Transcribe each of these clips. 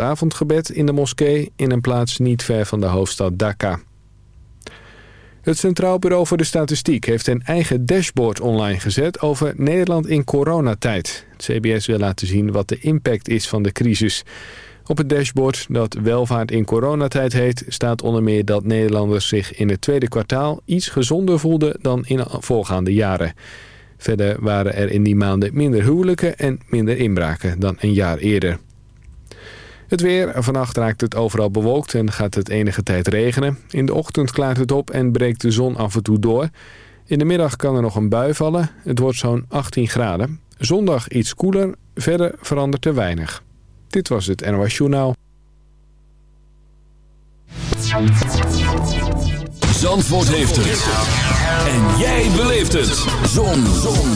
avondgebed in de moskee... in een plaats niet ver van de hoofdstad Dhaka. Het Centraal Bureau voor de Statistiek heeft een eigen dashboard online gezet over Nederland in coronatijd. Het CBS wil laten zien wat de impact is van de crisis. Op het dashboard dat welvaart in coronatijd heet... staat onder meer dat Nederlanders zich in het tweede kwartaal iets gezonder voelden dan in voorgaande jaren. Verder waren er in die maanden minder huwelijken en minder inbraken dan een jaar eerder. Het weer. Vannacht raakt het overal bewolkt en gaat het enige tijd regenen. In de ochtend klaart het op en breekt de zon af en toe door. In de middag kan er nog een bui vallen. Het wordt zo'n 18 graden. Zondag iets koeler. Verder verandert er weinig. Dit was het NOS Journaal. Zandvoort heeft het. En jij beleeft het. Zon. Zon.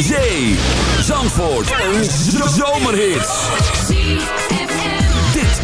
Zee. Zandvoort. Een zomerhit.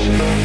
Show.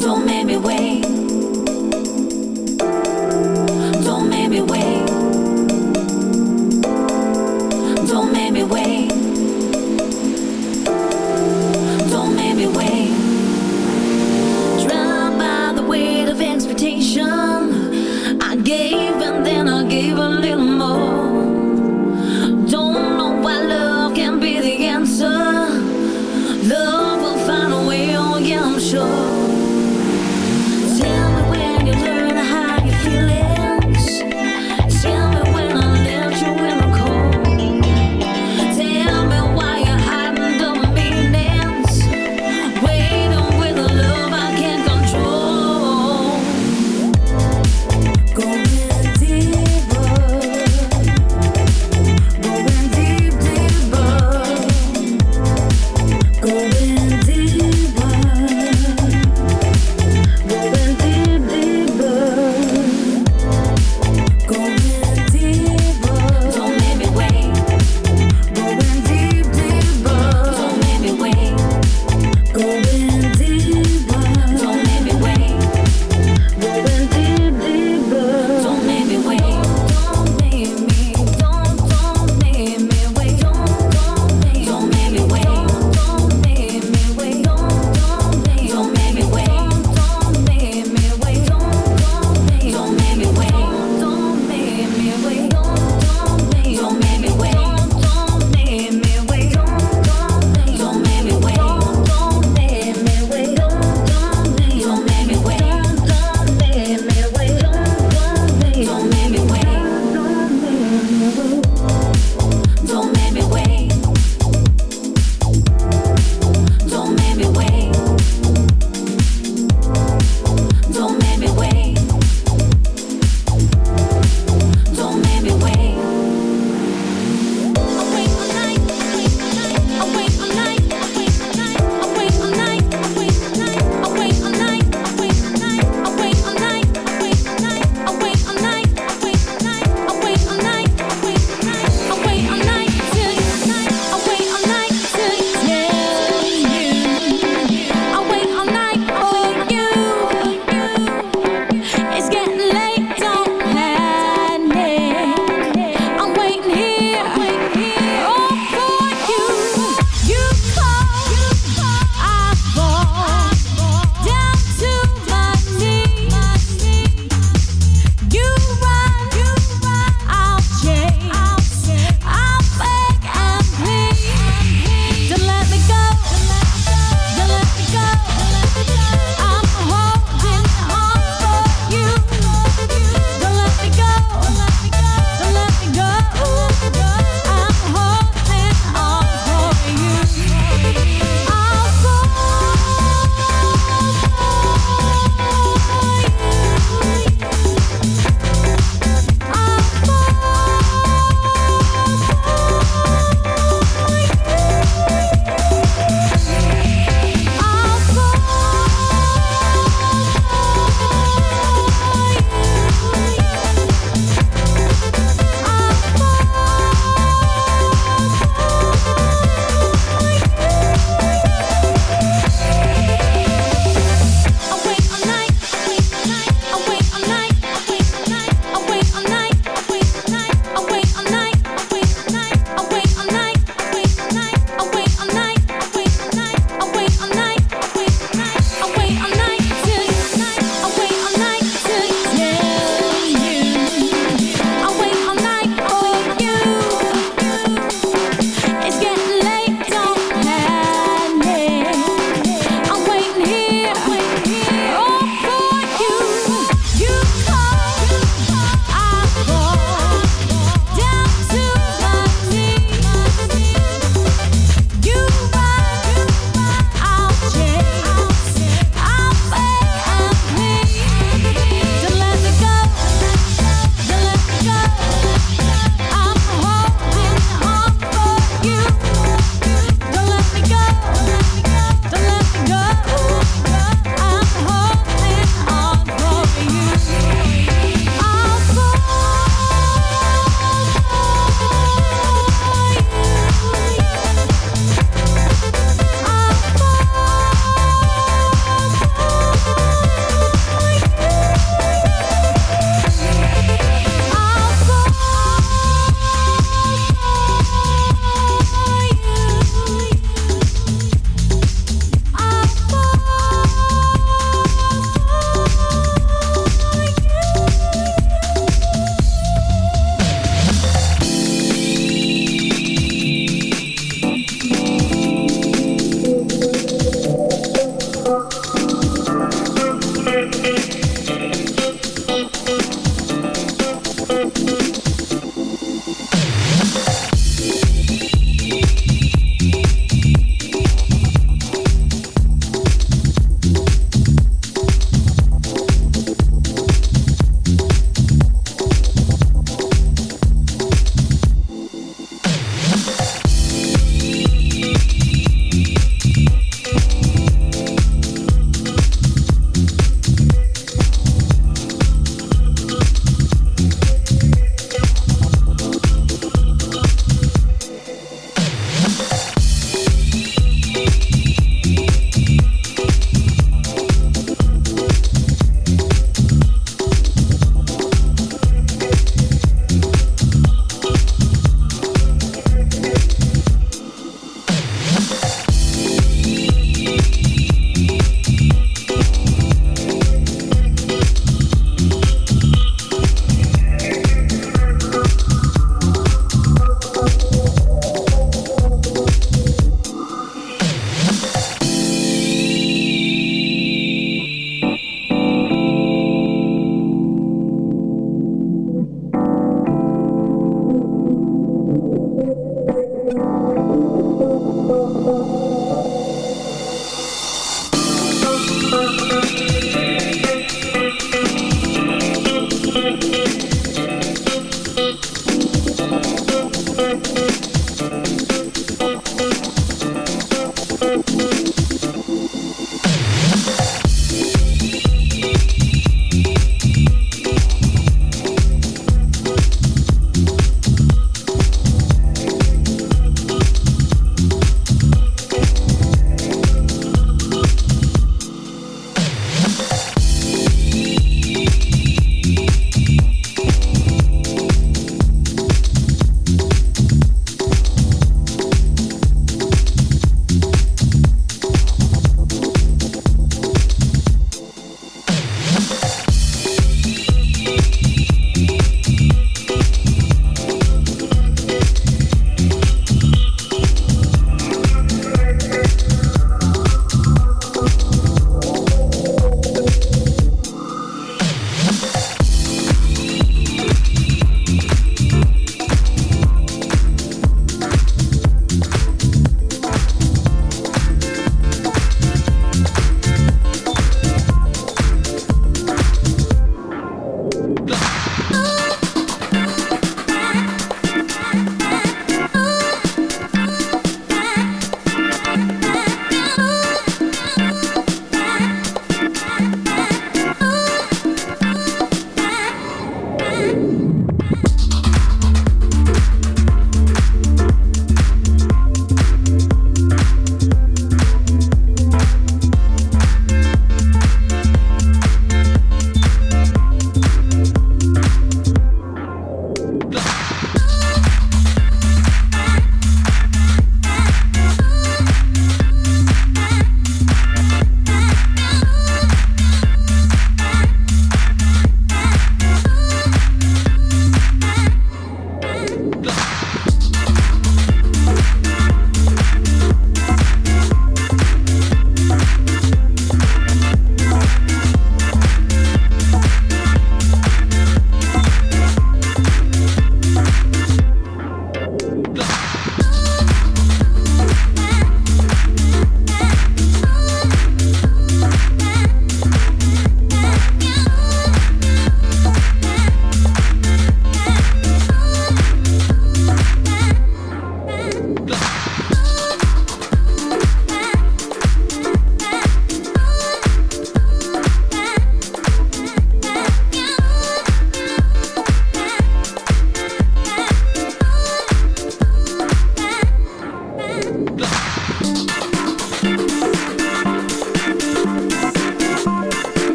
Don't make me wait.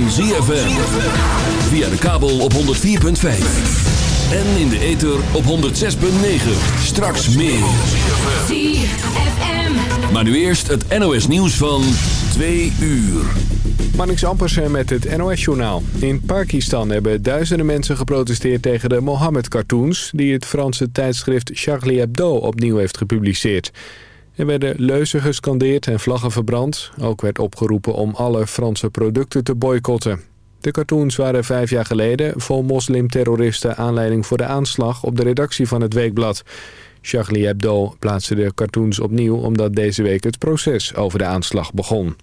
Van ZFM. Via de kabel op 104.5. En in de ether op 106.9. Straks meer. ZFM. Maar nu eerst het NOS nieuws van 2 uur. Marnix Ampersen met het NOS-journaal. In Pakistan hebben duizenden mensen geprotesteerd tegen de Mohammed-cartoons... die het Franse tijdschrift Charlie Hebdo opnieuw heeft gepubliceerd. Er werden leuzen gescandeerd en vlaggen verbrand. Ook werd opgeroepen om alle Franse producten te boycotten. De cartoons waren vijf jaar geleden vol moslimterroristen aanleiding voor de aanslag op de redactie van het weekblad. Charlie Hebdo plaatste de cartoons opnieuw omdat deze week het proces over de aanslag begon.